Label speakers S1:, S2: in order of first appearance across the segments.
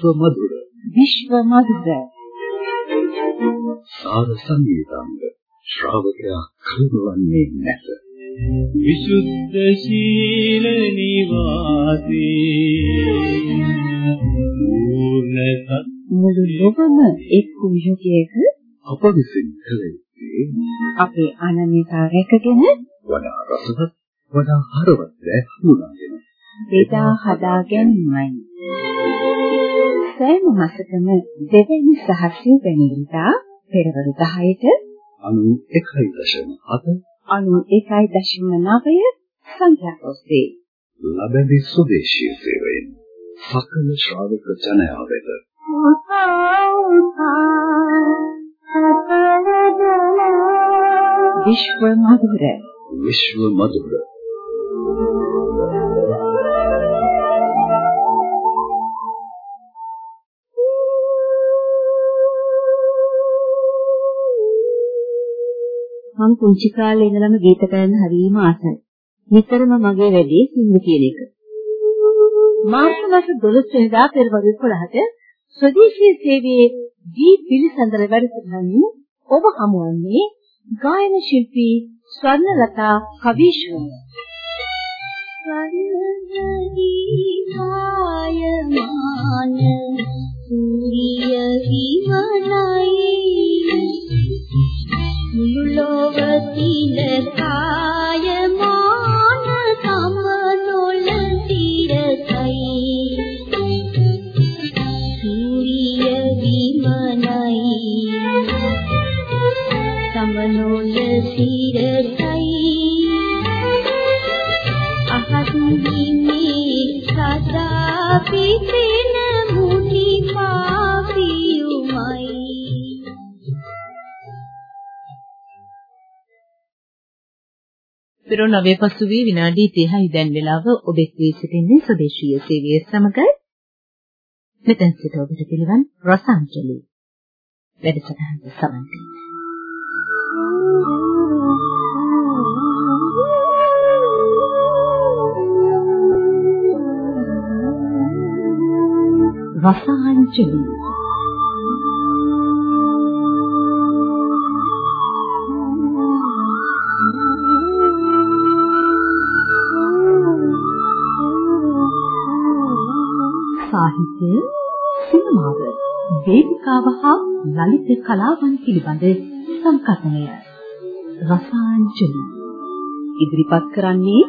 S1: විශ්ව මధుර
S2: විශ්ව මధుර
S1: සාර සංගීතාංග ශ්‍රාවකයා කලබවන්නේ නැත.
S3: විසුද්ධ ශීල නිවාසී. පූර්ණ
S2: මුළු ලොවම එක් වූ යුගයක
S1: අප විසින් කළ
S2: අපේ අනන්‍යතා රැකගෙන
S1: වඩා රසවත් වඩා හරවත් දෑ හඳුනාගෙන
S2: බෙදා හදා ගැනීමයි. සෑම මාසකම දෙවැනි සහ සිව්වැනි ඉරිදා පෙරවරු 10ට
S1: 91.7
S2: 91.9 සංඛ්‍යා ඔස්සේ.
S1: ලබැඳි ස්වදේශීය සේවයෙන් සකල ශ්‍රාවක ජනයා වෙත.
S2: විශ්ව මధుර
S1: විශ්ව මధుර
S2: මම පුංචි කාලේ ඉඳලම ගීත ගයන්න හරිම ආසයි. නිතරම මගේ වැඩේ සිංහ කියන එක. මාර්තු මාස 12 වෙනිදා පෙරවරු 11ට ස්වදේශීය සේවයේ දී පිළිසඳර වැඩසටහනින් ඔබ හමුවන්නේ ගායන ශිල්පී ස්වර්ණලතා කවීශ්වර.
S4: ස්වර්ණදී කායමාන සූර්ය
S5: 09 පසුවී විනාඩි 30යි දැන් වෙලාව ඔබෙක් වී සිටින්නේ සදේශීය සේවය සමග. මෙතෙන් සිට ඔබට පිළිවන් රසාංජලි. වැඩසටහනට සමන් දෙන්න. රසාංජලි. සාහිත්‍ය සිනමාව වේදිකාව හා ලලිත කලාවන් පිළිබඳ සංකථනය රසාංජලි
S2: ඉදිරිපත් කරන්නේ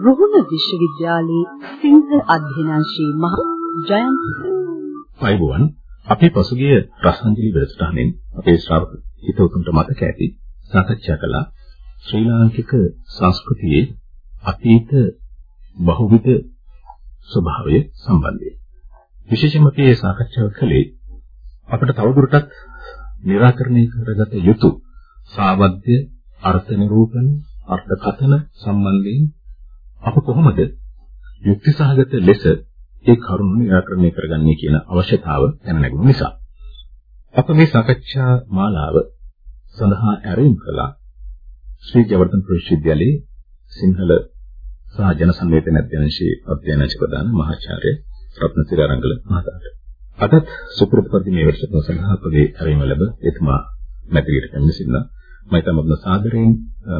S2: රුහුණ විශ්වවිද්‍යාලයේ සිංහ අධ්‍යනාංශයේ මහ ජයන්ත.
S6: අයිබෝවන් අපේ පසුගිය රසාංජලි වැඩසටහනෙන් අපේ ශ්‍රාවක හිතවතුන්ට මතක ඇති සාකච්ඡා කළා ශ්‍රී ලාංකික සංස්කෘතියේ අතීත බහුවිධ ස්වභාවය සම්බන්ධයෙන්. විශේෂයෙන්ම මේ සාකච්ඡාව කළේ අපිට තවදුරටත් निराකරණය කරගත යුතු සාවද්‍ය අර්ථ නිරූපණ අර්ථ කතන සම්බන්ධයෙන් අප කොහොමද යුක්තිසහගත ලෙස ඒ කරුණු निराකරණය කරගන්නේ කියන අවශ්‍යතාව දැනගුණ නිසා. අප මේ සාකච්ඡා මාලාව සඳහා ඇරයුම් කළා ශ්‍රී ජවර්ධන විශ්වවිද්‍යාලයේ සිංහල සහ ජන සංවේදන අධ්‍යයනශී අධ්‍යයනශී ප්‍රධාන මහාචාර්ය රත්නසිරි අරංගල මහතාට. අදත් සුපුරුදු පරිදි මේ වැඩසටහන සඳහා අපගේ ඇරයුම ලැබ එතුමා මැදිරියට පැමිණ සිටිනා. මම තමබ්න සාදරයෙන්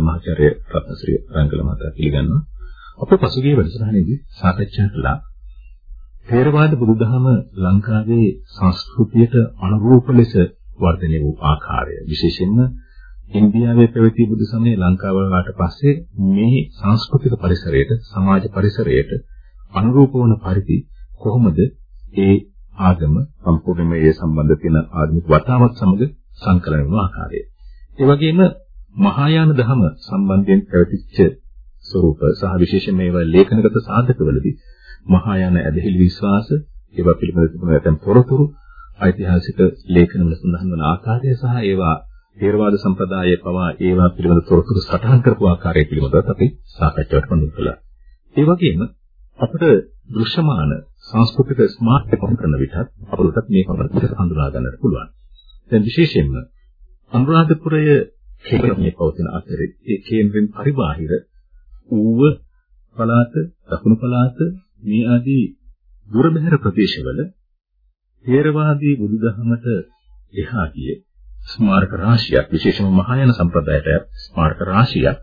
S6: මහාචාර්ය රත්නසිරි අරංගල මහතා පිළිගන්නවා. අප පසුගිය වැඩසටහනේදී සාකච්ඡා කළා ථේරවාද බුදුදහම ලංකාවේ සංස්කෘතියට අනුරූප ලෙස වර්ධනය වූ ආකාරය විශේෂයෙන්ම ඉන්දියාවේ පැවති බුදු සමය ලංකාව වලට පස්සේ මේ සංස්කෘතික පරිසරයට සමාජ පරිසරයට අනුරූප වන පරිදි කොහොමද ඒ ආගම සම්පූර්ණයෙන්ම ඒ සම්බන්ධ තියෙන ආගමික වතාවත් සමග සංකලන වන ආකාරය. ඒ වගේම මහායාන දහම සම්බන්ධයෙන් පැවතිච්ච ස්වરૂප සහ විශේෂයෙන් මේවා ලේඛනගත සාධකවලදී මහායාන ඇදහිලි විශ්වාස ඒවා පිළිබඳ තිබුණු ඇතැම් තොරතුරු ඓතිහාසික ලේඛනවල සඳහන් වන ආකාරය සහ ඒවා ථේරවාද සම්ප්‍රදායේ පවා ඒවා පිළිබඳ තොරතුරු සටහන් කරපු ආකාරය පිළිබඳව අපි සාකච්ඡාවට පොඳුන් කළා. ඒ වගේම අපිට දෘශ්‍යමාන සංස්කෘතික ස්මාර්ට් එකක් කරන විටත් අපලට මේ කවරකට හඳුනා ගන්නට පුළුවන්. දැන් විශේෂයෙන්ම අනුරාධපුරය කේන්ද්‍රයේ පවතින අතරේ ඒ කේන්ද්‍රෙන් පරිබාහිර ඌව පළාත, දකුණු පළාත මේ ආදී දුරබැහැර ප්‍රදේශවල ථේරවාදී බුදුදහමට එහා ගිය ස්මාරක රාශියක් විශේෂම මහායාන සම්ප්‍රදායට ස්මාරක රාශියක්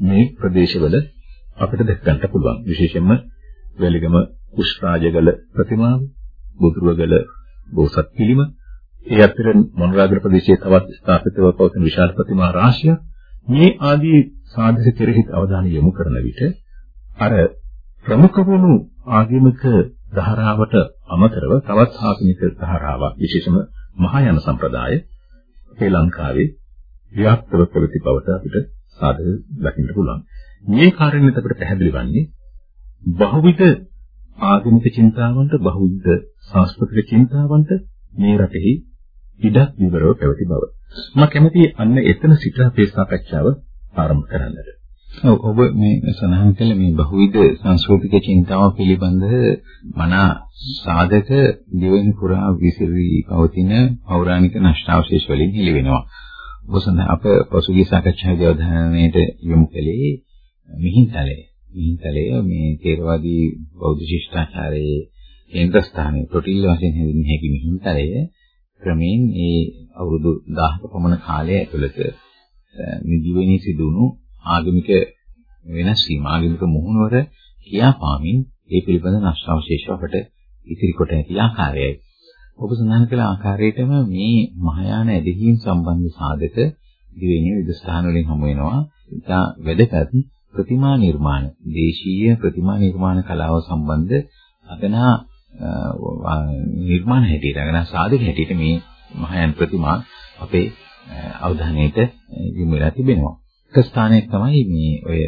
S6: මේ ප්‍රදේශවල අපිට දැක ගන්න පුළුවන්. විශේෂයෙන්ම වැලිගම කුෂ්රාජගල ප්‍රතිමාව, බුදුරුවගල බෝසත් පිළිම, ඒ අතර මොනරාගල ප්‍රදේශයේ තවත් ස්ථාපිතව පවතින විශාල ප්‍රතිමා රාශියක් මේ ආදී සාධක කෙරෙහි අවධානය යොමු කරන විට අර ප්‍රමුඛ වුණු ආගමික ධාරාවට අමතරව තවත් ආගමික ධාරාවක් විශේෂම මහායාන සම්ප්‍රදාය ශ්‍රී ලංකාවේ ව්‍යාප්තව ප්‍රවෘත්ති බවට අපිට සාධක දකින්න පුළුවන්. මේ කාරණේත් අපිට පැහැදිලි වන්නේ බහුවිධ ආගමික චින්තාවන්ට බහුවිධ සංස්කෘතික චින්තාවන්ට මේ රටෙහි ඉඩක් විවරව පැවති බව. මම කැමතියි අන්න එතන සිට අපේ සාකච්ඡාව ආරම්භ කරන්නට.
S7: ඔව් ඔබ මේ සඳහන් කළ මේ බහුවිධ සංස්කෘතික චින්තාව පිළිබඳ මනා සාධක දෙවෙනි පුරා විසිරී පවතින පෞරාණික නෂ්ටාවශේෂ වලින් හෙළි වෙනවා. ඔබ සඳහන් අප පසුගිය සාකච්ඡාවේ අවධානයට යොමු කළේ මිහින්තලය. මිහින්තලය මේ තේරවාදී බෞද්ධ ශිෂ්ටාචාරයේ කේන්ද්‍ර ස්ථානයේ තොටිල්ල වශයෙන් හැඳින්විය හැකි මිහින්තලය ක්‍රමයෙන් ඒ අවුරුදු 10ක පමණ කාලය ඇතුළත නිදිවෙනී සිදුණු ආගමික වෙනස් වීම ආගමික මුහුණුවර කියාපාමින් ඒ පිළිබඳ නෂ්ටාවශේෂ අපට ඉතිරි කොට ඇති ආකාරයයි. ඔබ සඳහන් කළ ආකාරයටම මේ මහායාන ඇදහිීම් සම්බන්ධ සාධක දිවෙන්නේ විවිධ ස්ථාන වලින් හමු වෙනවා. ඉතා වැදගත් ප්‍රතිමා නිර්මාණ, දේශීය ප්‍රතිමා නිර්මාණ කලාව සම්බන්ධ අගනා නිර්මාණ හැටියට, අගනා සාධක හැටියට මේ මහායාන ප්‍රතිමා අපේ අවධානයට යොමු වෙලා තිබෙනවා. එක ස්ථානයක් තමයි මේ ඔය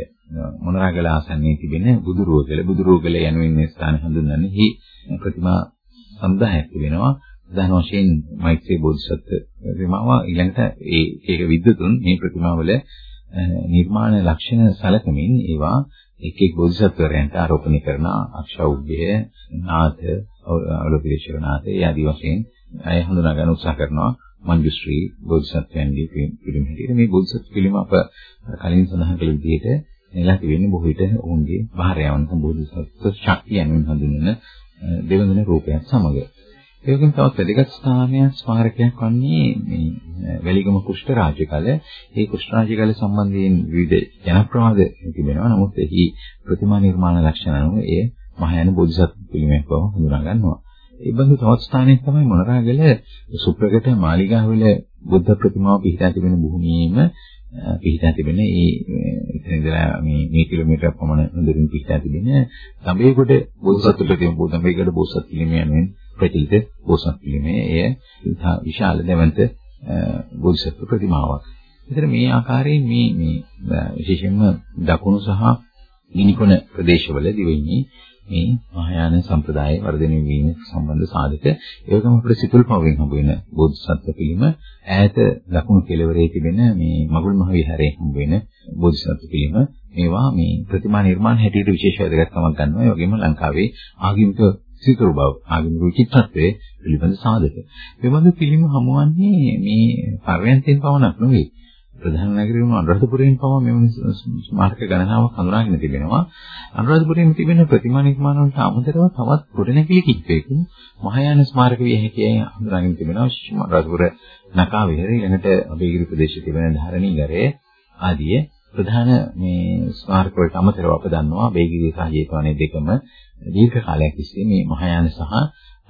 S7: මොනරාගල ආසන්නයේ තිබෙන බුදුරුවගල බුදුරුවගල යනුවෙන් මේ ස්ථාන හඳුන්වන්නේ. හි ප්‍රතිමා සම්දායක් තිබෙනවා. ප්‍රධාන වශයෙන් මෛත්‍රී බෝධිසත්ව ප්‍රතිමාව ඊළඟට ඒ ඒක විද්වතුන් මේ ප්‍රතිමාවල නිර්මාණ ලක්ෂණ සැලකමින් ඒවා එක් එක් බෝධිසත්වයන්ට ආරෝපණය කරන අක්ෂෞභ්‍ය නාථ අවලෝකේශ්වර නාථ ඒ ආදී වශයෙන් අය හඳුනා ගන්න උත්සාහ කරනවා මන්ජුශ්‍රී බෝධිසත්වයන්ගේ පිළිම හැටියට මේ බෝධිසත්ව පිළිම අප කලින් සඳහන් කළ විදිහට නෙලා තිබෙන්නේ බොහෝ විට ඔවුන්ගේ භාර්යාවන් සම්බෝධිසත්ව ශක්තිය යනුවෙන් හඳුන්වන දෙවඳුන රූපයන් සමග. ඒ වගේම තවත් වැදගත් ස්ථානයක් ස්මාරකයක් වන්නේ මේ වැලිගම කුෂ්ඨ රාජකල. ඒ කුෂ්ඨ රාජකල සම්බන්ධයෙන් විවිධ ජනප්‍රවාද තිබෙනවා. නමුත් එහි ප්‍රතිමා නිර්මාණ ලක්ෂණ අනුව එය මහායාන බෝධිසත්ව පිළිමයක් බව හඳුනා ගන්නවා. ඒ බඳු තවත් ස්ථානයක් තමයි මොනරාගල සුප්‍රකට මාලිගාවල බුද්ධ ප්‍රතිමාව පිහිටා තිබෙන භූමියේම පිහිටා තිබෙන ඒ එතන ඉඳලා මේ මේ කිලෝමීටර් පමණ දුරින් පිහිටා තිබෙන තඹේගොඩ බෝසත්ත්ව ප්‍රතිම තඹේගොඩ බෝසත් පිළිමය යනුවෙන් ප්‍රචලිත බෝසත් පිළිමය එය විශාල දෙවන්ත බෝසත්ත්ව ප්‍රතිමාවක්. ඒතර මේ ආකාරයෙන් මේ මේ විශේෂයෙන්ම දකුණු සහ ගිනිකොන ප්‍රදේශවල දිවෙන්නේ මේ මහායාන සම්ප්‍රදායේ වර්ධනය වීම සම්බන්ධ සාධක ඒකම අපිට සිතුල් පවෙන් හම්බ වෙන බෝධිසත්ව පිළිම ඈත දකුණු කෙළවරේ තිබෙන මේ මගුල් මහ විහාරයේ හම්බ වෙන බෝධිසත්ව පිළිම මේවා මේ ප්‍රතිමා නිර්මාණ හැටියට විශේෂ වැදගත්කමක් ගන්නවා ඒ වගේම ලංකාවේ ආගමික සිතුරු බව ආගමික විචිත්‍රත්වයේ පිළිබඳ සාධක. මේ බඳු පිළිම හමුවන්නේ මේ පර්යන්තයෙන් පවණක් නෙවෙයි ප්‍රධාන නගරය වුණු අනුරාධපුරයෙන් පවා මෙම ස්මාරක ගණනාවක් හඳුනාගෙන තිබෙනවා. අනුරාධපුරයෙන් තිබෙන ප්‍රතිමා නිර්මාණ වලට අමතරව තවත් ගොඩනැගිලි කිහිපයකින් මහායාන ස්මාරක විය හැකියි හඳුනාගෙන තිබෙනවා. විශේෂම අනුරාධපුර නකා විහාරය ළඟට අබේගිරි ප්‍රදේශයේ තිබෙන ධාරණීගරය ආදී ප්‍රධාන මේ ස්මාරක වලට අමතරව අප දන්නවා අබේගිරි සහ ජේතවනයේ දෙකම දීර්ඝ කාලයක් තිස්සේ මේ මහායාන සහ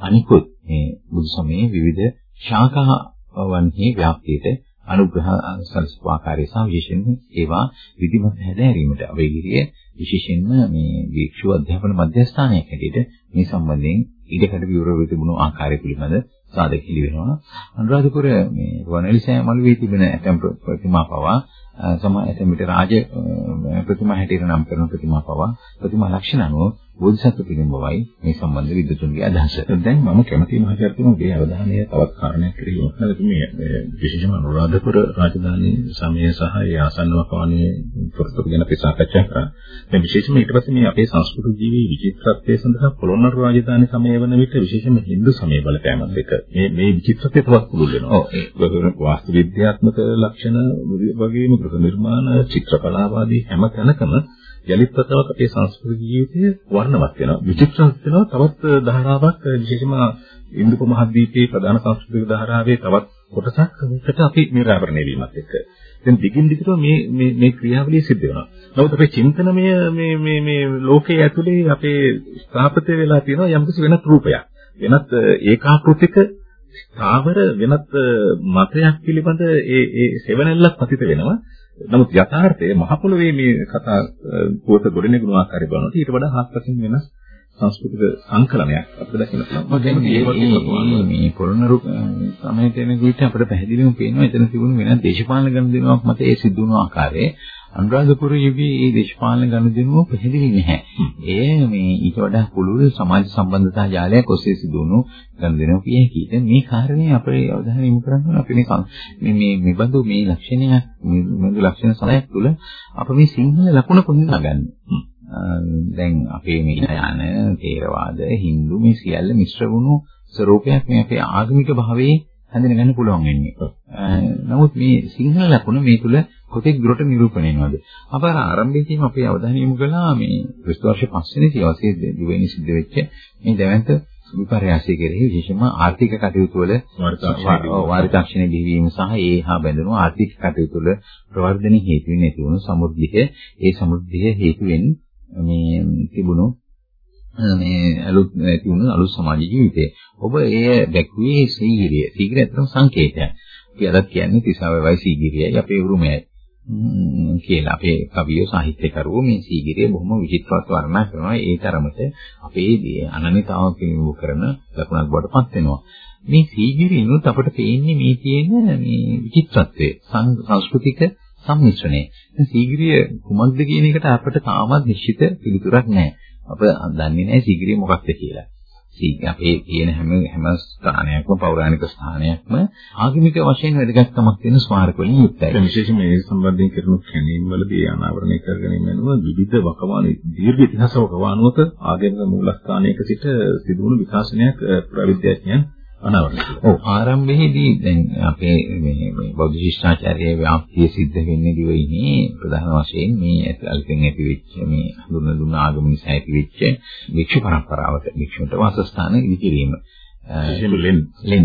S7: අනිකුත් මේ බුදු සමයේ විවිධ ශාඛාවන්හි ව්‍යාප්තියට අනුග්‍රහ සලස්පු ආකාරය සහ විශේෂයෙන්ම ඒවා විධිමත් හැදෑරීමට අවේගිරිය. විශේෂයෙන්ම මේ වික්ෂු අධ්‍යාපන මධ්‍යස්ථානයක් හැටියට මේ සම්බන්ධයෙන් ඉඩකඩ විවරව තිබුණු ආකාරය පිළිබඳ සාධක පිළි වෙනවා අනුරාධපුර මේ වනලිසෑ මළුවේ තිබෙන ඇතම් ප්‍රතිමා පවා සම ඇතම් විට රාජ ප්‍රතිමා හැටියට නම් කරන ප්‍රතිමා පවා ප්‍රතිමා ලක්ෂණ අනුව බෝධිසත්ව පිළිඹවයි මේ සම්බන්ධ විද්වතුන්ගේ අදහස.
S6: දැන් මම කැමති මහචාර්යතුමාගේ අවධානය තවත් කාරණයක් කෙරෙහි යොමු කරලා මේ විශේෂම අනුරාධපුර රාජධානී සමය සහ ඒ ආසන්නව පවන්නේ තොරතුරු ගැන අපි සාකච්ඡා කරා. දැන් විශේෂම ඊට පස්සේ මේ අපේ සංස්කෘතික ජීවී විචිත්‍රත්වය සඳහා පොළොන්නරු රාජධානී සමය වන විට විශේෂම Hindu සමය බලපෑමත් එක මේ මේ විචිත්‍රත්වය තවත් පුළුල් වෙනවා. ඔව් වාස්තු විද්‍යාත්මක ලක්ෂණ වගේම ගෘහ නිර්මාණ චිත්‍රකලාවාදී හැම තැනකම යලිත් වතාවක් අපේ සංස්කෘතික ජීවිතය වර්ණවත් වෙනවා. විචිත්‍රවත් වෙනවා. තවත් ධාරාවක් විශේෂම ඉන්දුක මහද්වීපයේ ප්‍රධාන සංස්කෘතික ධාරාවේ තවත් කොටසක් අපි නිරාවරණය වීමත් එක්ක. දැන් දිගින් දිගටම මේ මේ මේ ක්‍රියාවලිය සිද්ධ වෙනවා. නමුත් අපේ චින්තනමය මේ මේ මේ ලෝකයේ ඇතුලේ අපේ ස්ථාපිත වෙලා තියෙනවා යම්කිසි වෙනත් රූපයක්. වෙනත් ඒකාකෘතික ස්ථාවර වෙනත් මතයක් පිළිබඳ ඒ ඒ සෙවණැල්ලක් පතිත වෙනවා. නමුත් යථාර්ථයේ මහ පොළොවේ මේ කතා පුවත ගොඩනැගුණු ආකාරය බලනකොට ඊට වඩා හත්පසින් වෙනස් සංස්කෘතික සංකලනයක් අපිට දකින්න පුළුවන්.
S7: මේ පොළොන්නරු සමයට එන විට අපිට පැහැදිලිවම පේනවා එතන තිබුණු වෙනත් දේශපාලන ගනුදෙනුවක් මත ඒ සිද්ධ වුණු ආකාරය අනුරාධපුර යුගයේ මේ දේශපාලන ගනුදෙනුව පැහැදිලි නැහැ. ඒ මේ ඊට වඩා පුළුල් සමාජ සම්බන්ධතා ජාලයක් ඔස්සේ සිදු වුණු ගනුදෙනුව කිය හැකියි. මේ කාරණේ අපේ අවධානය යොමු කරන්න අපි මේ මේ මෙබඳු මේ ලක්ෂණයක් මේ ලක්ෂණ සලයක් තුළ අප මේ සිංහල ලකුණ පොඳිනාගන්නේ. දැන් අපේ මේ යන තේරවාද Hindu මේ සියල්ල මිශ්‍ර වුණු ස්වરૂපයක් මේ අපේ ආගමික භාවයේ හැඳිනගන්න පුළුවන් වෙන්නේ. නමුත් මේ සිංහල ලකුණ මේ තුල කොතෙක් දුරට නිරූපණය වෙනවද? අප අර ආරම්භයේදීම අපේ අවධානය යොමු කළා මේ ක්‍රිස්තු වර්ෂ 5 වෙනි සියවසේ දිවෙනි සිද්ධ වෙච්ච මේ දැවැන්ත විපර්යාසය කෙරෙහි විශේෂම ආර්ථික කටයුතු වල වාරිතාක්ෂණය දිවීම සහ ඒ හා බැඳුණු ආර්ථික කටයුතු වල ප්‍රවර්ධන හේතු වෙන ඇති වුණු සමෘද්ධිය ඒ සමෘද්ධිය හේතුවෙන් මේ තිබුණු මේ අලුත් තිබුණු අලුත් සමාජ ජීවිතය. ඔබ එය දැක්ුවේ සීගිරිය. සීගිරිය ඇත්තටම සංකේතයක්. අපි අදත් කියන්නේ තිසාවේවයි සීගිරියයි අපේ උරුමයයි. කියලා අපේ කවියෝ සාහිත්‍යකරුවෝ මේ සීගිරිය බොහොම විචිත්‍රවත් වර්ණනා කරනවා ඒ තරමට අපේ අනන්‍යතාව පිළිබඳ කරන ලකුණක් බවට පත් වෙනවා මේ සීගිරියනොත් අපිට පේන්නේ මේ තියෙන මේ විචිත්‍රත්වය සංස්කෘතික සම්මිශ්‍රණය. දැන් සීගිරිය කුමක්ද කියන එකට අපිට තාමත් නිශ්චිත පිළිතුරක් නැහැ. අප දන්නේ නැහැ සීගිරිය මොකක්ද කියලා. සීග අපේ තියෙන හැම හැම ස්ථානයක්ම පෞරාණික ස්ථානයක්ම ආගමික වශයෙන් වැදගත්කමක් තියෙන ස්මාරක වලින් යුක්තයි.
S6: ඒ විශේෂයෙන්ම මේ සම්බන්ධයෙන් කරන කැණීම් වලදී අනාවරණය කරගෙන යනවා විවිධ වකවානු දීර්ඝ ඉතිහාස වකවානුවක ආගමික මූලස්ථානයක සිට සිදුවුණු විකාශනයක් ප්‍රවිද්‍යාඥයන් අනාවරණය කළා.
S7: ඔව්. ආරම්භයේදී දැන් අපේ මේ මේ බෞද්ධ ශිෂ්ටාචාරයේ ව්‍යාප්තිය සිද්ධ වෙන්නේ දිවෙන්නේ ප්‍රධාන වශයෙන් මේ අල්පෙන් ඇති වෙච්ච මේ හඳුන දුන්න ආගම නිසා ඇති වෙච්ච වික්ෂු පරම්පරාවට වික්ෂුන්ට වාසස්ථාන ඉදිකිරීම.
S6: ලෙන්.
S7: ලෙන්.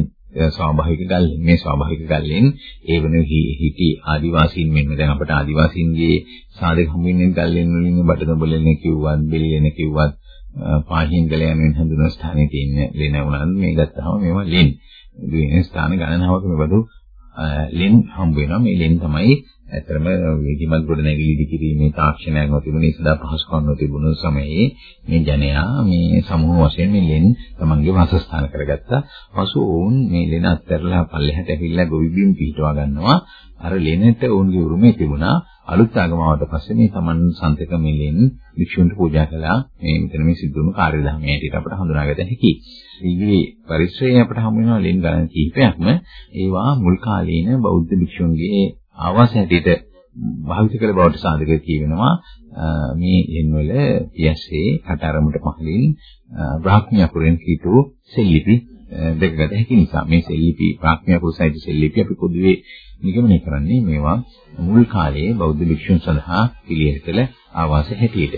S7: ස්වාභාවික ගල්ලෙන්. මේ ස්වාභාවික ගල්ලෙන් ඒ වෙන හිටි ආදිවාසීන් මෙන්න දැන් අපට ආදිවාසීන්ගේ සාධක හමු වෙන්නේ ගල්ලෙන් වලින් බඩදඹලෙන් කිව්වත් බෙලියෙන් කිව්වත් පාහින්ගල යන හඳුනන ස්ථානයේ තියෙන ලෙන උනන් මේ ගත්තාම මේවා ලෙන්. මේ ස්ථාන ගණනාවක මේවදු ලෙන් හම්බ වෙනවා. මේ ලෙන් තමයි ඇතරම විධිමත් ගොඩනැගිලි දිකිරීමේ තාක්ෂණයක් නොතිබුණේ සදා පහසුකම් නොතිබුණු සමයේ මේ ජනයා මේ සමූහ වශයෙන් මේ ලෙන් තමන්ගේ වාසස්ථාන කරගත්තා. පසු ඔවුන් මේ ලෙන අත්හැරලා පල්ලෙහාට ඇවිල්ලා ගොවිබිම් පිටවා ගන්නවා. අර ලෙනට ඔවුන්ගේ උරුමය තිබුණා. අලුත් ආගමාවට පස්සේ මේ තමන් සන්තක මෙලෙන් වික්ෂුන්ට පූජා කළා. මේ මෙතන මේ සිද්ධ වුණු කාර්යධර්මයේ හැටියට අපට හඳුනාගත හැකියි. ඊගේ පරිශ්‍රයේ අපට හමු වෙනවා ලෙන් ගණන් කිහිපයක්ම ඒවා මුල් කාලීන බෞද්ධ භික්ෂුන්ගේ ආවාස හැටියට භාවිත කළ බවට සාධක කියවෙනවා. මේ එන්වල පියස්සේ කටාරමුට පහලින් බ්‍රාහ්මණ කුරෙන් කීතු සෙල්ලිපි දෙකකට හැකි නිසා මේ සෙල්ලිපි බ්‍රාහ්මණ කුසයිද සෙල්ලිපි අපි පොදුවේ නිගමනය කරන්නේ මේවා මුල් කාලයේ බෞද්ධ භික්ෂුන් සඳහා පිළියෙල කළ ආවාස හැටියට.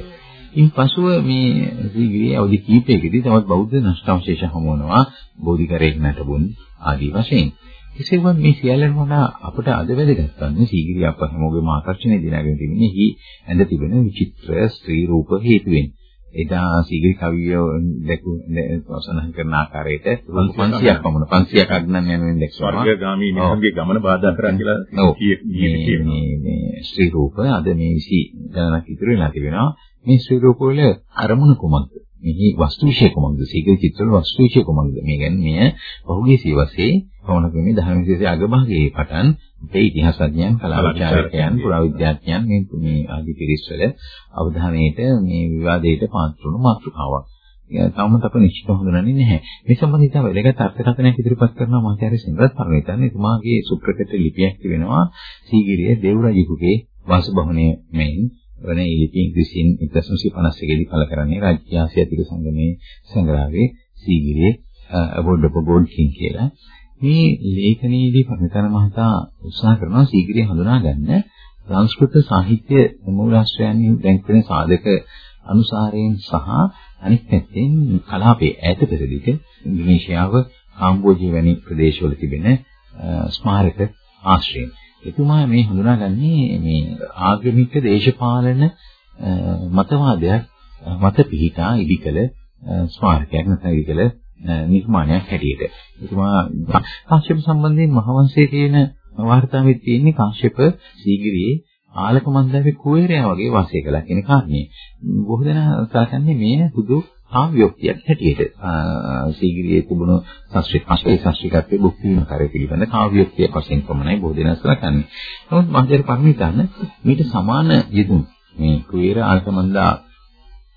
S7: ඉන් පසුව මේ සීගිරියේ අවදි කීපයකදී තවත් බෞද්ධ නෂ්ටාවශේෂ හමු වෙනවා බෝධිකරේක නටබුන් ආදී වශයෙන්. කෙසේ වුවත් මේ සියල්ලම වඩා අපට අද වැදගත් වන්නේ සීගිරිය අප හැමෝගේම ආකර්ෂණය දිනාගෙන තිබෙන්නේ හි ඇඳ තිබෙන විචිත්‍ර ස්ත්‍රී රූප හේතුවෙන්. එදා සීගිරි කවිය දැකු සඳහන් කරන ආකාරයට 500ක් පමණ 500ක් අග්නන් යනුවෙන් දැක්වනවා.
S6: ස්වර්ගගාමී මිනිසුන්ගේ ගමන බාධා කරන් කියලා
S7: කියනවා. මේ ශ්‍රී රූප අද මේ 20 ගණනක් ඉතුරු වෙලා තිබෙනවා. මේ ශ්‍රී රූප වල අරමුණ කුමක්ද? මෙහි වස්තු විශේෂ කුමක්ද? සීගිරි චිත්‍රවල වස්තු විශේෂ කුමක්ද? මේ කියන්නේ මෙය පහුගිය සියවසේ පවණක මේ දහම විශේෂයේ අගභාගයේ පටන් අපේ ඉතිහාසඥයන්, කලාවිචාරකයන්, පුරාවිද්‍යාඥයන් මේ මේ ආදී පිරිස්වල අවධානයට මේ විවාදයට පාත්‍ර වුණු මාතෘකාවක්. තාමත් අප නිශ්චිත හඳුනන්නේ නැහැ. මේ සම්බන්ධිත වැදගත් අර්ථකථනයක් ඉදිරිපත් කරනවා මාචාර්ය සිංහරත් පරණිතන්. එතුමාගේ සුප්‍රකට ලිපියක් තිබෙනවා සීගිරිය දේවරජිකුගේ වාසභවනයේ මෙයින් වන ලිපි ඉංග්‍රීසියෙන් 1951 දී පළ කරන්නේ රාජ්‍ය ආසියාතික සංගමයේ සංග්‍රහයේ සීගිරියේ අවෝඩ් ඔෆ් ගෝඩ් කින් කියලා. මේ ලේඛනයේදී පරිතන මහතා උත්සාහ කරනවා සීගිරිය හඳුනා ගන්න සංස්කෘත සාහිත්‍ය මූලාශ්‍රයන්හි දැක්වෙන සාධක අනුසාරයෙන් සහ අනිත් පැත්තෙන් කලාපයේ ඈත පෙරදිග ඉන්දුනීසියාව කාම්බෝජිය වැනි ප්‍රදේශවල තිබෙන ස්මාරක ආශ්‍රයන්. එතුමා මේ හඳුනාගන්නේ මේ ආගමික දේශපාලන මතවාදයක් මත පිහිටා ඉදිකල ස්මාරකයක් නැත්නම් ඉදිකල නිර්මාණයක් හැටියට. එතුමා කාශ්‍යප සම්බන්ධයෙන් මහවංශයේ තියෙන වාර්තාවෙත් තියෙන්නේ කාශ්‍යප සීගිරියේ ආලක මන්දාවේ කුවේරයා වගේ වාසය කළා කියන කාරණේ. බොහෝ දෙනා සලකන්නේ මේ හුදු කාව්‍යෝක්තියක් හැටියට. සීගිරියේ තිබුණු සංස්කෘතික අශ්‍රේ සංස්කෘතිකත්වයේ භුක්ති විඳින කාර්ය පිළිබඳ කාව්‍යෝක්තිය වශයෙන් පමණයි බොහෝ දෙනා සලකන්නේ. නමුත් මහජන පරිමිතන්න මීට සමාන යෙදුම් මේ කුවේර ආලක මන්දා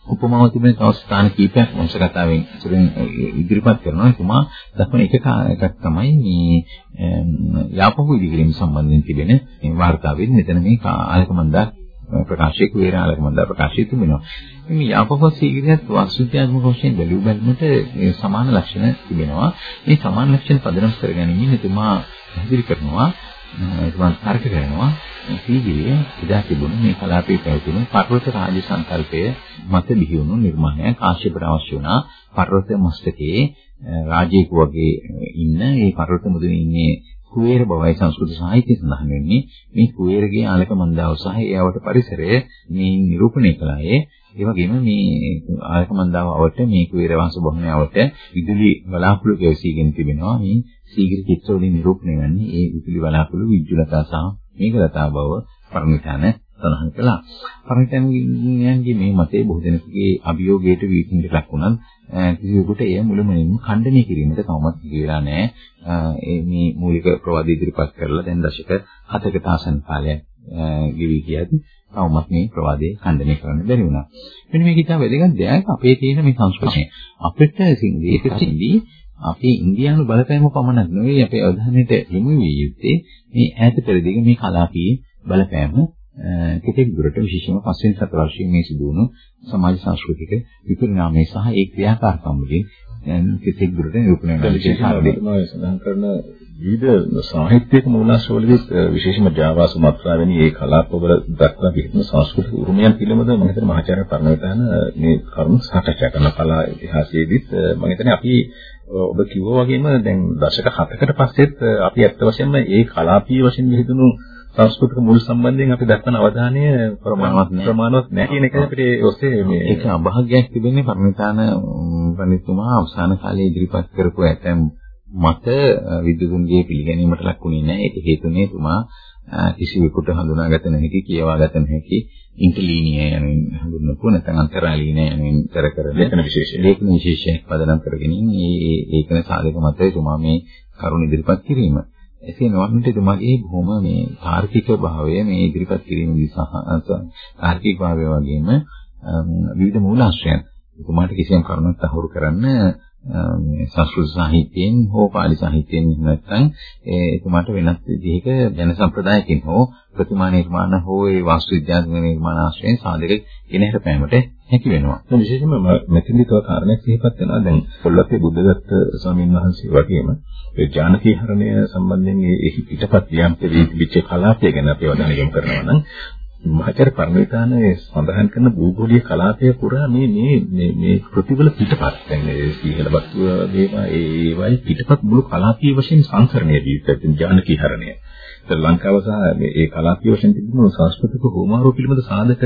S7: උපමාව තිබෙන තව ස්ථාන කීපයක් වංශකතාවෙන් ඉතින් ඉදිරිපත් කරනවා එතුමා දක්වන එක එකක් තමයි මේ යාපහු ඉදිකිරීම සම්බන්ධයෙන් තිබෙන මේ වාර්තාවෙන් මෙතන මේ ආලකමන්දා ප්‍රකාශය කුවේර ආලකමන්දා ප්‍රකාශය තිබෙනවා. මේ යාපහු සීගිරියත් වාස්තුත්‍යාත්මක වශයෙන් බැලූ බැලමට සමාන ලක්ෂණ තිබෙනවා. මේ සමාන ලක්ෂණ පදනම් කරගැනීමෙන් එතුමා පැහැදිලි කරනවා එතුමා තර්ක කරනවා සීගිරිය එදා තිබුණු මේ කලාපයේ පැවතුණු පර්වත රාජ සංකල්පය මත බිහි වුණු නිර්මාණයක් ආශිපට අවශ්‍ය වුණා පර්වත මස්තකයේ රාජේක වගේ ඉන්න ඒ පර්වත මුදුනේ ඉන්නේ කුවේර බවයි සංස්කෘත සාහිත්‍ය සඳහන් වෙන්නේ. මේ කුවේරගේ ආලක මන්දාව සහ ඒවට පරිසරය මේ නිරූපණය කළායේ. ඒ වගේම මේ ආලක මන්දාව අවට මේ කුවේර වංශ බොහොමයවට විදුලි බලාකුළු ගැසීගෙන තිබෙනවා. මේ සීගිරි චිත්‍රවලින් නිරූපණය වෙන්නේ ඒ විදුලි බලාකුළු විජ්ජුලතා සහ මේකලතා බව පරිණිතන සඳහන් කළා. පරිණිතන්ගේ මේ මතේ බොහෝ දෙනෙකුගේ අභියෝගයට වීතින්ට ලක් වුණත් කිසිවෙකුට එය මුළුමනින්ම ඛණ්ඩනය කිරීමට තවමත් කියලා නැහැ. මේ මූලික ප්‍රවාද ඉදිරිපත් කරලා දැන් දශක 7කට ආසන්න කාලයක් ගෙවි කියද්දි තවමත් මේ ප්‍රවාදේ ඛණ්ඩනය කරන්න බැරි වුණා. මෙන්න මේක ඉතා වැදගත් දෙයක් අපේ තියෙන මේ සංස්කෘතිය. අපිට සිංහලයේ අපේ ඉන්දියානු බලපෑම පමණක් නෙවෙයි අපේ අවධානයට යොමු විය යුත්තේ මේ ඈත පෙරදිග මේ කලාපීය බලපෑම කෙටෙක් දුරට විශේෂයෙන්ම පස්වෙනි සතරවර්ෂයේ මේ සිදු වුණු සමාජ සංස්කෘතික විපරිණාමය සහ ඒ ක්‍රියාකාරකම් වලින් කෙටෙක් දුරට නිරූපණය වෙන
S6: සඳහන් කරන විවිධ සාහිත්‍යක මූලාශ්‍රවලදී විශේෂම ජාවා සුමත්‍රා වැනි ඒ කලාපවල දක්වා විහිදුණු සංස්කෘතික උරුමයන් පිළිබඳව මම හිතන්නේ මහාචාර්ය පරණවිතාන මේ කරුණු සාකච්ඡා කරන කලා ඉතිහාසයේදීත් මම හිතන්නේ අපි ඔබ කිව්වා වගේම දැන් දශක 7කට පස්සෙත් අපි ඇත්ත වශයෙන්ම ඒ කලාපීය වශයෙන් විහිදුණු සංස්කෘතික මුල් සම්බන්ධයෙන් අපි දක්වන අවධානය ප්‍රමාණවත් ප්‍රමාණවත් නැහැ කියන එක අපිට ඔස්සේ මේ
S7: ඒක අභාග්‍යයක් තිබෙන්නේ පරිණිතාන පඬිතුමා අවසාන කාලේ ඉදිරිපත් කරපු ඇතැම් මත විද්‍යුතුන්ගේ පිළිගැනීමට ලක් වුණේ නැහැ. ඒක හේතුනේ තුමා කිසිවෙකුට හඳුනාගත නොහැකි, කියවාගත නොහැකි ඉන්ටලීනිය යනුවෙන් හඳුන්වපු නැත්නම් අන්තරාලීනය යනුවෙන් කර කර
S6: ලේඛන විශේෂය.
S7: ලේඛන විශේෂයක් පදනම් කරගෙන මේ ඒකන සාධක මත තුමා මේ කරුණ ඉදිරිපත් කිරීම. එසේ නොවන්නට එතුමාගේ බොහොම මේ තාර්කික භාවය මේ ඉදිරිපත් කිරීමේදී සහ තාර්කික භාවය වගේම විවිධ මූලාශ්‍රයන් එතුමාට කිසියම් කරුණක් තහවුරු කරන්න මේ සංස්කෘත සාහිත්‍යයෙන් හෝ පාලි සාහිත්‍යයෙන් නැත්නම් එතුමාට වෙනත් විදිහක ජන සම්ප්‍රදායකින් හෝ ප්‍රතිමා නිර්මාණ හෝ ඒ වාස්තු විද්‍යාත්මක නිර්මාණ ආශ්‍රයෙන් සාධක ගෙන හැරපෑමට හැකි වෙනවා.
S6: විශේෂයෙන්ම මෙතනදී තව කාරණයක් සිහිපත් වෙනවා. දැන් පොල්ලත්තේ බුද්ධදත්ත ස්වාමීන් වහන්සේ වගේම ඒ ඥානකී හරණය සම්බන්ධයෙන් ඒ පිටපත් ලියම්පේ තිබිච්ච කලාපය ගැන අපි අවධානය යොමු කරනවා නම් මහාචාර්ය පරිණිතානේ සඳහන් කරන භූගෝලීය කලාපය පුරා මේ මේ මේ මේ කෘතිවල පිටපත් දැන් මේ සීහලවත් මේවා ඒ වයි පිටපත් මුළු කලාපීය වශයෙන් සංකරණය දීපත් ඥානකී හරණය. ශ්‍රී ලංකාව සහ මේ කලාපීය වශයෙන් තිබුණු සංස්කෘතික හෝමාරෝ පිළිබඳ සාධක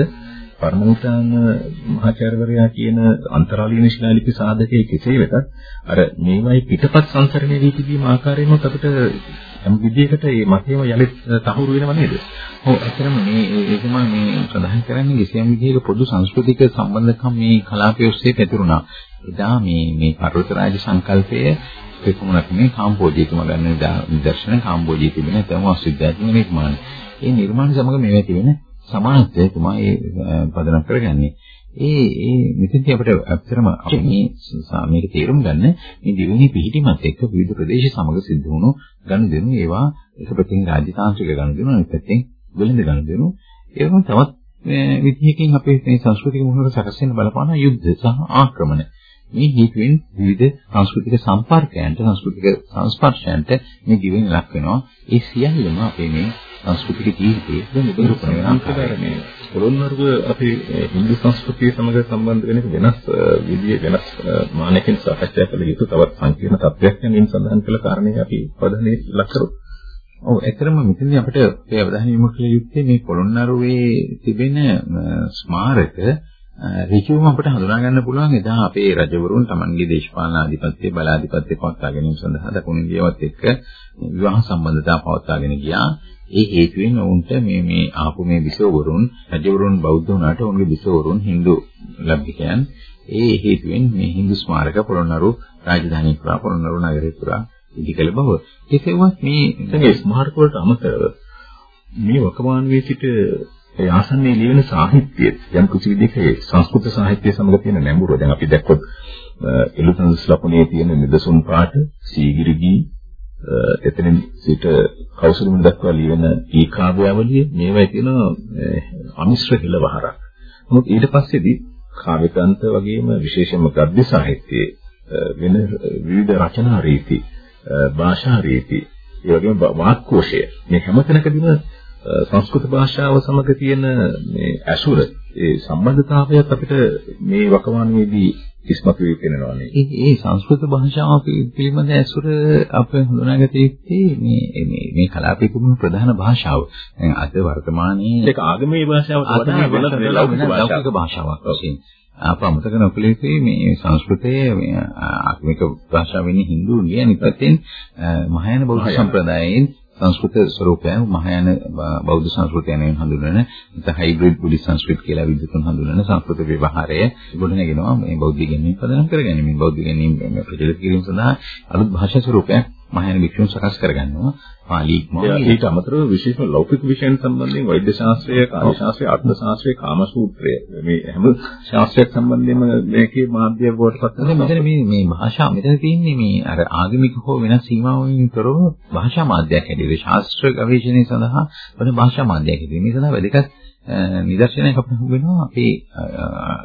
S6: පරමෝතාන මහාචාර්යවරයා කියන අන්තරාලීන ශිලාලිපි සාධකයේ කෙසේ වෙතත් අර මේවයි පිටපත් සංසරණය වී තිබීම ආකාරයෙන්ම අපිට යම් විදියකට මේ මතයම යලිත් තහවුරු වෙනව නේද?
S7: ඔව් ඇත්තටම මේ ඒකම මේ සඳහන් කරන්නේ කිසියම් විදිහක පොදු සංස්කෘතික සම්බන්ධකම් මේ කලාපය ඔස්සේ පැතිරුණා. එදා මේ මේ පර්වත රාජ සංකල්පය එපමණක් නෙවෙයි කාම්බෝජියතුම ගන්න නිදර්ශන කාම්බෝජිය තිබෙන තම අසුද්ධාත්මක නිර්මාණ. ඒ නිර්මාණ සමග මේවා තිබෙන සමානත්වය තුමා ඒ පදනම් කරගන්නේ. ඒ ඒ මෙතෙන්දී අපිට ඇත්තටම අපි මේ මේක තේරුම් ගන්න මේ දෙවෙනි පිහිටීමත් එක්ක විවිධ ප්‍රදේශ සමග සිද්ධ වුණු ගනුදෙනු ඒවා එක පැත්තකින් රාජ්‍යතාන්ත්‍රික ගනුදෙනු අනිත් පැත්තෙන් වෙළඳ ගනුදෙනු ඒ වගේම තවත් විදිහකින් අපේ මේ සංස්කෘතික මුහුණට සකස් වෙන බලපාන යුද්ධ සහ ආක්‍රමණ. මේ හේතුවෙන් විවිධ සංස්කෘතික සම්පර්කයන්ට සංස්කෘතික සංස්පර්ශයන්ට මේ දිවෙන ලක් වෙනවා. ඒ සියල්ලම අපේ මේ සංස්කෘතික ජීවිතයේ නිරූපණය.
S6: පොළොන්නරුව අපේ හින්දු සංස්කෘතිය සමග සම්බන්ධ වෙන වෙනස් විදිහේ වෙනස් මානකින් සාකච්ඡා කළ යුතු තවත් සංකීර්ණ තත්ත්වයක් ගැන සඳහන් කළ කාරණේ අපි අවධානය ලක් කරමු.
S7: ඔව් ඇත්තටම මෙතනදී අපිට ඒ අවධානය යොමු කළ යුත්තේ මේ පොළොන්නරුවේ තිබෙන ස්මාරක ඍජුවම අපිට හඳුනා ගන්න පුළුවන් එදා අපේ රජවරුන් Tamanගේ දේශපාලන ආධිපත්‍ය බලාධිපත්‍ය පවත්වා ගැනීම සඳහා දකුණු ඉන්දියාවත් එක්ක විවාහ සම්බන්ධතා පවත්වාගෙන ගියා. ඒ හේතුවෙන් ඔවුන්ට මේ මේ ආපු මේ විසවරුන් රජවරුන් බෞද්ධ වුණාට ඔවුන්ගේ විසවරුන් Hindu ලබ්ධිකයන් ඒ හේතුවෙන් මේ Hindu ස්මාරක පොළොන්නරු රාජධානිය පුරා පොළොන්නරු නගරය පුරා ඉදිකල බව. ඒකෙවත් මේ
S6: දැන් ස්මාරක වලට අමතරව මේ වකවානුවේ සිට ඒ ආසන්නයේ ලියන සාහිත්‍යය යම් කිසි විදිහක සංස්කෘත සාහිත්‍යය සමග තියෙන නැඹුරුව දැන් අපි දැක්කොත් එළුතන්ස් ලපුණේ තියෙන නිදසුන් පාට සීගිරිගී එතනින් සිට කෞසලමුණ දක්වා ලියන ඒ කාව්‍යාවලිය මේවයි තියෙන අමිශ්‍ර හිලවහරක්. නමුත් ඊට පස්සේදී කාව්‍යකන්ත වගේම විශේෂයෙන්ම ගද්‍ය සාහිත්‍යයේ වෙන විවිධ රචනා රීති, භාෂා රීති, ඒ වගේම වාක්කෝෂය මේ හැමතැනකදීම සංස්කෘත භාෂාව සමග තියෙන මේ ඇසුර ඒ සම්බන්ධතාවයත් අපිට මේ වකවානුවේදී ඉස්මතු වෙනවා නේ.
S7: ඒ සංස්කෘත භාෂාව පිළිබඳ ඇසුර අපේ හඳුනාගත යුත්තේ මේ මේ මේ කලාපයේ තිබුණු ප්‍රධාන භාෂාව. දැන් අද වර්තමානයේ
S6: ඒක ආගමීය භාෂාවක්
S7: වඩා ලෞකික භාෂාවක් වශයෙන්. අප අමතක නොකළ යුතුයි මේ සංස්කෘතයේ මේ ආගමික භාෂාව වෙන්නේ අනිත් පැත්තෙන් මහායාන බෞද්ධ සම්ප්‍රදායයෙන් සංස්කෘත ස්වරූපයන් මහායාන බෞද්ධ සංස්කෘතිය යන හඳුන්වන නැත්නම් හයිබ්‍රිඩ් බුද්ධ සංස්කෘත කියලා විදිහට හඳුන්වන සංස්කෘත ව්‍යවහාරය ගොඩනගෙනවා මේ බෞද්ධ ඉගෙනීම් පදනම් කරගැනීම බෞද්ධ ඉගෙනීම් ප්‍රචලිත කිරීම සඳහා අලුත් භාෂා ස්වරූපයක් මහායාන භික්ෂුන් සකස් කරගන්නවා. පාලි ඉක්මවල
S6: ඊට අමතරව විශේෂම ලෞකික විෂයන් සම්බන්ධයෙන් වෛද්‍ය ශාස්ත්‍රය, කාය ශාස්ත්‍රය, අර්ථ ශාස්ත්‍රය, කාම සූත්‍රය. මේ හැම ශාස්ත්‍රයක් සම්බන්ධයෙන්ම මේකේ මාධ්‍ය බවට පත්
S7: වෙනවා. මෙතන මේ මේ භාෂා මෙතන තියෙන්නේ මේ අර ආගමික හෝ වෙනස් සීමාවකින් තොරව භාෂා මාධ්‍යයක් හැටියට ශාස්ත්‍ර ගවේෂණය සඳහා වන භාෂා මාධ්‍යයක් හැටියට. මේ සඳහා වැදගත් නිදර්ශනයක් අපිට හම්බෙනවා. අපේ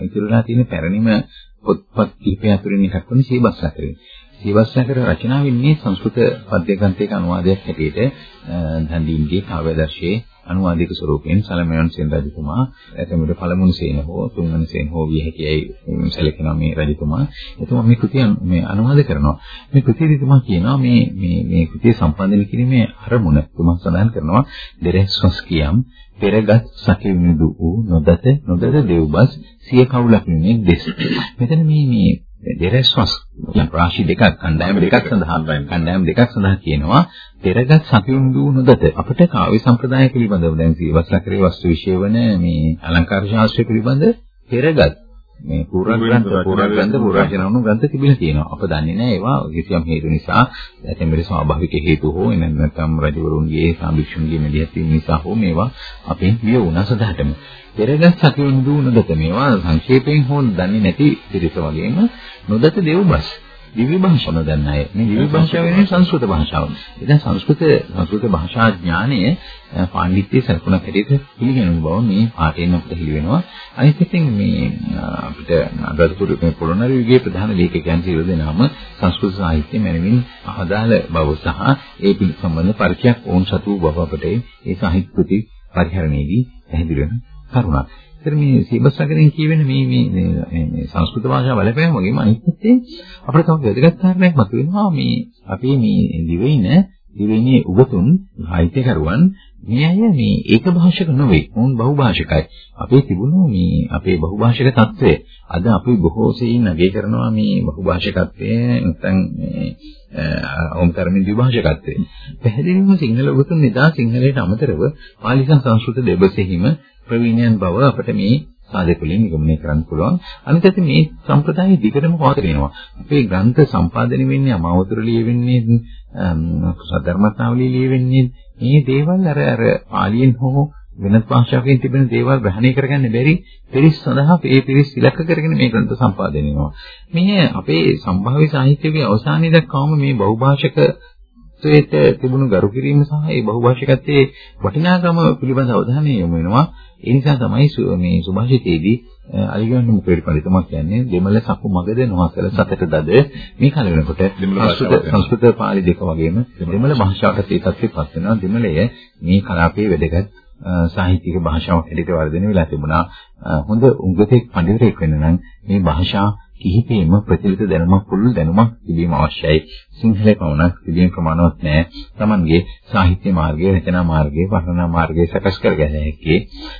S7: ඉතිරිලා තියෙන පැරණිම පොත්පත් කිහිපය අතරින් එකක් වන සීබස් අතරේ. සීවස්සකර රචනා වෙන්නේ සංස්කෘත පද්‍ය ග්‍රන්ථයක අනුවාදයක් හැටියට දන්දීන්ගේ කාව්‍යදර්ශයේ අනුවාදික ස්වරූපයෙන් සලමයන් සෙන් රජතුමා එතකොට පළමුණු සේන හෝ තුන්වන සේන හෝ විය හැකියයි සැලකෙනවා මේ රජතුමා. එතුමා මේ කෘතිය මේ අනුවාද කරනවා. මේ කෘතියේදී තුමා කියනවා මේ මේ මේ කෘතිය සම්පාදනය කිරීමේ අරමුණ තුමා සඳහන් කරනවා දෙරෙස්වස් කියම් පෙරගත් සකිවිනිදු වූ නොදත නොදත දෙව්බස් සිය කවුලක් නෙමෙයි දෙස්. මෙතන මේ මේ දෙරස්වස් රාශි දෙකක් කණ්ඩායම දෙකක් සඳහන් වෙන කණ්ඩායම දෙකක් සඳහන් කියනවා පෙරගත් සතුන් දුනොදත අපිට කාව්‍ය සම්ප්‍රදාය පිළිබඳව දැන් සීවස්ලකරේ වස්තු විශේෂ වන මේ අලංකාර ශාස්ත්‍රය පිළිබඳ පෙරගත් මේ පුරාග්‍රන්ථ පුරාග්‍රන්ථ පුරාජනණු ග්‍රන්ථ තිබිලා තියෙනවා. අප දන්නේ නැහැ ඒවා කිසියම් හේතු නිසා ඇතැම්බෙර ස්වාභාවික හේතු හෝ නැත්නම් රජවරුන්ගේ සාමික්ෂුන්ගේ මෙදිහත් වීම නිසා හෝ මේවා අපෙන් විය වුණා සදාටම. පෙරගත් සතුන් දුනොදත මේවා සංක්ෂේපයෙන් හෝ දන්නේ නැති පිරිස වගේම නොදත දෙව්බස් දිව්‍ය භාෂාව දන්න අය මේ දිව්‍ය භාෂාව වෙන්නේ සංස්කෘත භාෂාව. ඉතින් සංස්කෘත සංස්කෘත භාෂා ඥානය පාණ්ඩිත්‍යයේ සලකුණක් හැටියට පිළිගැනුම් බව මේ පාඨයෙන් අපිට හිලි වෙනවා. අනිත් පැත්තෙන් මේ අපිට අගතුරු මේ පොළොන්නරු යුගයේ ප්‍රධාන ලේඛකයන් සියලු දෙනාම සංස්කෘත සාහිත්‍ය මැනවින් අහදාල බව සහ ඒ පිළිසම්බන්ධ පරිචයක් වුන් සතු බව අපට ඒ සාහිත්‍ය කෘති පරිහරණයේදී පැහැදිලි වෙන කරුණක්. ඒතර මේ සීබස් නගරෙන් කියවෙන මේ මේ මේ සංස්කෘත භාෂාව බලපෑම වගේම අනිත් පැත්තේ අපිට තව වැදගත් කාරණයක් මතුවෙනවා. මේ අපේ මේ දිවයින දිවයිනේ උගතුන් සාහිත්‍යකරුවන් මේ අය මේ ඒක භාෂක නෙවෙයි උන් බහුභාෂිකයි. අපේ තිබුණු මේ අපේ බහුභාෂික తත්වය. අද අපි බොහෝ සෙයින් අගය කරනවා මේ බහුභාෂිකත්වය නැත්නම් මේ ඕම්තරමින් ද්විභාෂිකත්වය. පැහැදිලිවම සිංහල උගතුන් නිදා සිංහලයට අමතරව පාලි සංස්කෘත දෙබසෙහිම ප්‍රවීණයන් බව අපිට මේ සාධකවලින් නිගමනය කරන්න පුළුවන්. අනිත් අත මේ සම්ප්‍රදාය දිගටම පවතිනවා. අපේ ග්‍රන්ථ සම්පාදනය වෙන්නේ අමාවතුර ලියවෙන්නේ සද්ධර්මතාවලිය ලියවෙන්නේ මේ දේවල් අර අර පාලියෙන් හෝ වෙනත් භාෂාවකින් තිබෙන දේවල් ග්‍රහණය කරගන්න බැරි පිරිස් සඳහා ඒ පිරිස් ඉලක්ක කරගෙන මේ ග්‍රන්ථ සම්පාදනය වෙනවා. මේ අපේ සම්භාව්‍ය සාහිත්‍යයේ අවසානයේ දක්වාම මේ බහුභාෂක බහුභාෂිකත්වයට තිබුණු ගරු කිරීම සහ ඒ බහුභාෂිකත්වයේ වටිනාකම පිළිබඳ අවධානය යොමු වෙනවා. ඒ නිසා තමයි මේ සුභාෂිතයේදී අලිගන්න මුපේරි පඬිතුමා කියන්නේ දෙමළ සකු මගද නොහසල සතට දද මේ කල වෙනකොට සංස්කෘත සංස්කෘත පාලි දෙක වගේම දෙමළ භාෂාවට ඒ තත්ත්වෙපත් වෙනවා. දෙමළය මේ කලාපයේ වැදගත් සාහිත්‍යික භාෂාවක් හැටියට වර්ධනය වෙලා තිබුණා. හොඳ උගතෙක් පඬිවරයෙක් වෙන්න නම් මේ භාෂා කිහිපෙම ප්‍රචලිත දැනුමක් පුළුල් දැනුමක් තිබීම අවශ්‍යයි. සිංහලේ පමණක් තිබීම ප්‍රමාණවත් නෑ. Tamanගේ සාහිත්‍ය මාර්ගය, රචනා මාර්ගය, වර්ණනා මාර්ගය සකස් කරගන්න හැකි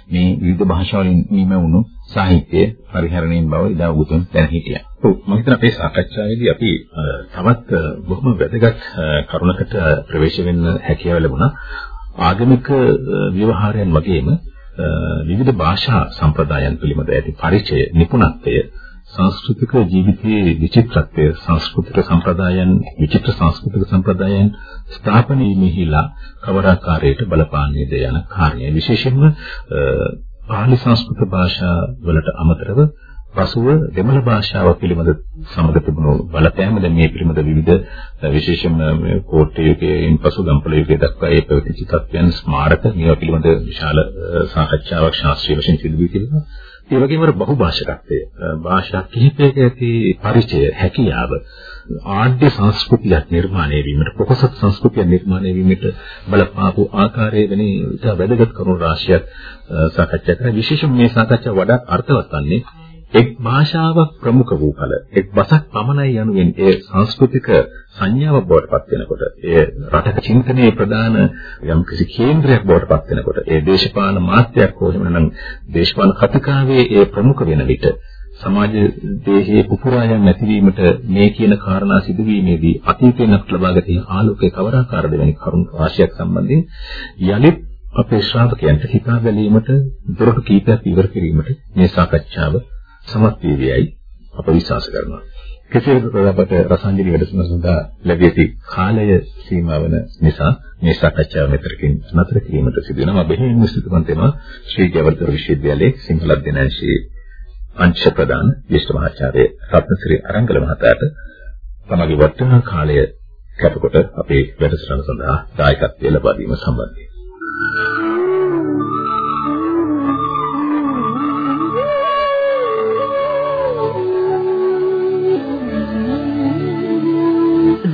S7: මේ විවිධ භාෂාවලින් නිම වුණු සාහිත්‍ය පරිහරණයෙන් බව ඉදා උතුම් දැන හිටියා.
S6: ඔව් මම හිතන අපේ සාකච්ඡාවේදී අපි තවත් බොහොම වැදගත් කරුණකට ප්‍රවේශ වෙන්න හැකියාව ලැබුණා. ආගමික ව්‍යවහාරයන් වගේම විවිධ භාෂා සම්ප්‍රදායන් පිළිබඳ ඇති පරිචය නිපුණත්වය සංස්කෘතික ජීවිතයේ විචිත්‍රත්වය සංස්කෘතික සම්ප්‍රදායන් විචිත්‍ර සංස්කෘතික සම්ප්‍රදායන් ස්ථාපනයේහිලා කවරාකාරයට බලපාන්නේද යන කාරණය විශේෂයෙන්ම පාලි සංස්කෘත භාෂා වලට අමතරව පසුව දෙමළ භාෂාව පිළිබඳ සමග තිබුණු බලපෑම දැන් මේ පිළිබඳ විවිධ විශේෂයෙන්ම කෝට්ටේ යුගයෙන් පසු ගම්පල යුගයේ දක්වා ඒ පැවතිච්ච තත්ත්වයන් ස්මාරක මේවා පිළිබඳ විශාල සාකච්ඡාවක් ශාස්ත්‍රීය වශයෙන් සිදු වී තිබෙනවා. ඒ වගේම බහුභාෂිකත්වය භාෂා කිහිපයක ඇති පරිචය හැකියාව ආඩ්‍ය සංස්කෘතියක් නිර්මාණය වීමට පොහොසත් සංස්කෘතියක් නිර්මාණය වීමට බලපාපු ආකාරයේ වෙන ඉතා වැදගත් කරුණු රාශියක් සාකච්ඡා කරා. විශේෂයෙන් මේ සාකච්ඡාව වඩා අර්ථවත් වන්නේ එක් භාෂාවක් ප්‍රමුඛ වූ කල එක් බසක් පමණයි යනුවෙන් ඒ සංස්කෘතික සංඥාවක් බවට පත් වෙනකොට ඒ රටක චින්තනයේ ප්‍රධාන යම් කිසි කේන්ද්‍රයක් බවට පත් වෙනකොට ඒ දේශපාලන මාත්‍යක් හෝ එහෙම නැත්නම් දේශපාලන කතිකාවේ ඒ ප්‍රමුඛ වෙන විට සමාජ දේහයේ පුපුරා යම් නැතිවීමට මේ කියන කාරණා සිදුවීමේදී අතීතයෙන් ලබාගත ආලෝකයේ කවරාකාරද වැනි කරුණු රාශියක් සම්බන්ධයෙන් යලිත් අපේ ශ්‍රාවකයන්ට හිතා බැලීමට දොරටු කීපයක් ඉවර කිරීමට මේ සාකච්ඡාව සමත් වේවියයි අප විශ්වාස කරනවා. කෙසේ වෙතත් අපට රසායනික වැඩසටහන සඳහා ලැබී ඇති කාලය සීමා වන නිසා මේ සාකච්ඡාව මෙතනකින් නතර කිරීමට සිදු වෙනවා. බෙහෙවින්ම සිදුවන්ත වෙනවා ශ්‍රී ජයවර්ධන විශ්වවිද්‍යාලයේ සිංහල අධ්‍යනාංශයේ අංශ ප්‍රදාන විශේෂ මහාචාර්ය රත්නසිරි අරංගල මහතාට තමගේ වටිනා කාලය කැපකොට අපේ වැඩසටහන සඳහා දායකත්වය ලබා දීම සම්බන්ධයි.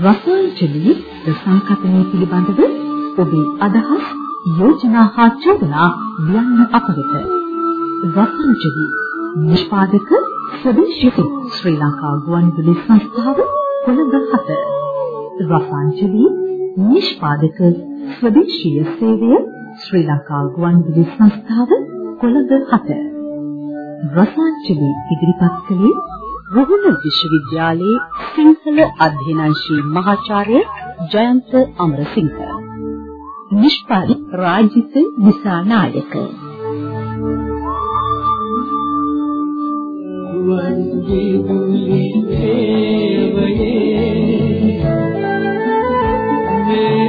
S2: රසායනික සංකතනය පිළිබඳව ඔබේ අදහස් යෝජනා හා චෝදනා ලියන්න අප වෙත. රසායනික නිෂ්පාදක ස්වදේශීය ශ්‍රී ලංකා ගුවන්විදුලි සංස්ථාව කොළඹ 7. රසායනික නිෂ්පාදක ස්වදේශීය සේවය ශ්‍රී ලංකා ගුවන්විදුලි සංස්ථාව කොළඹ 7. රසායනික ඉදිරිපත් කළේ රුහුණු විශ්වවිද්‍යාලයේ සිංහල අධ්‍යනාංශී මහාචාර්ය ජයන්ත අමරසිංහ. නිෂ්පාදක රාජිත දිසානායක.
S3: වන්දි දුලි දේවයේ මේ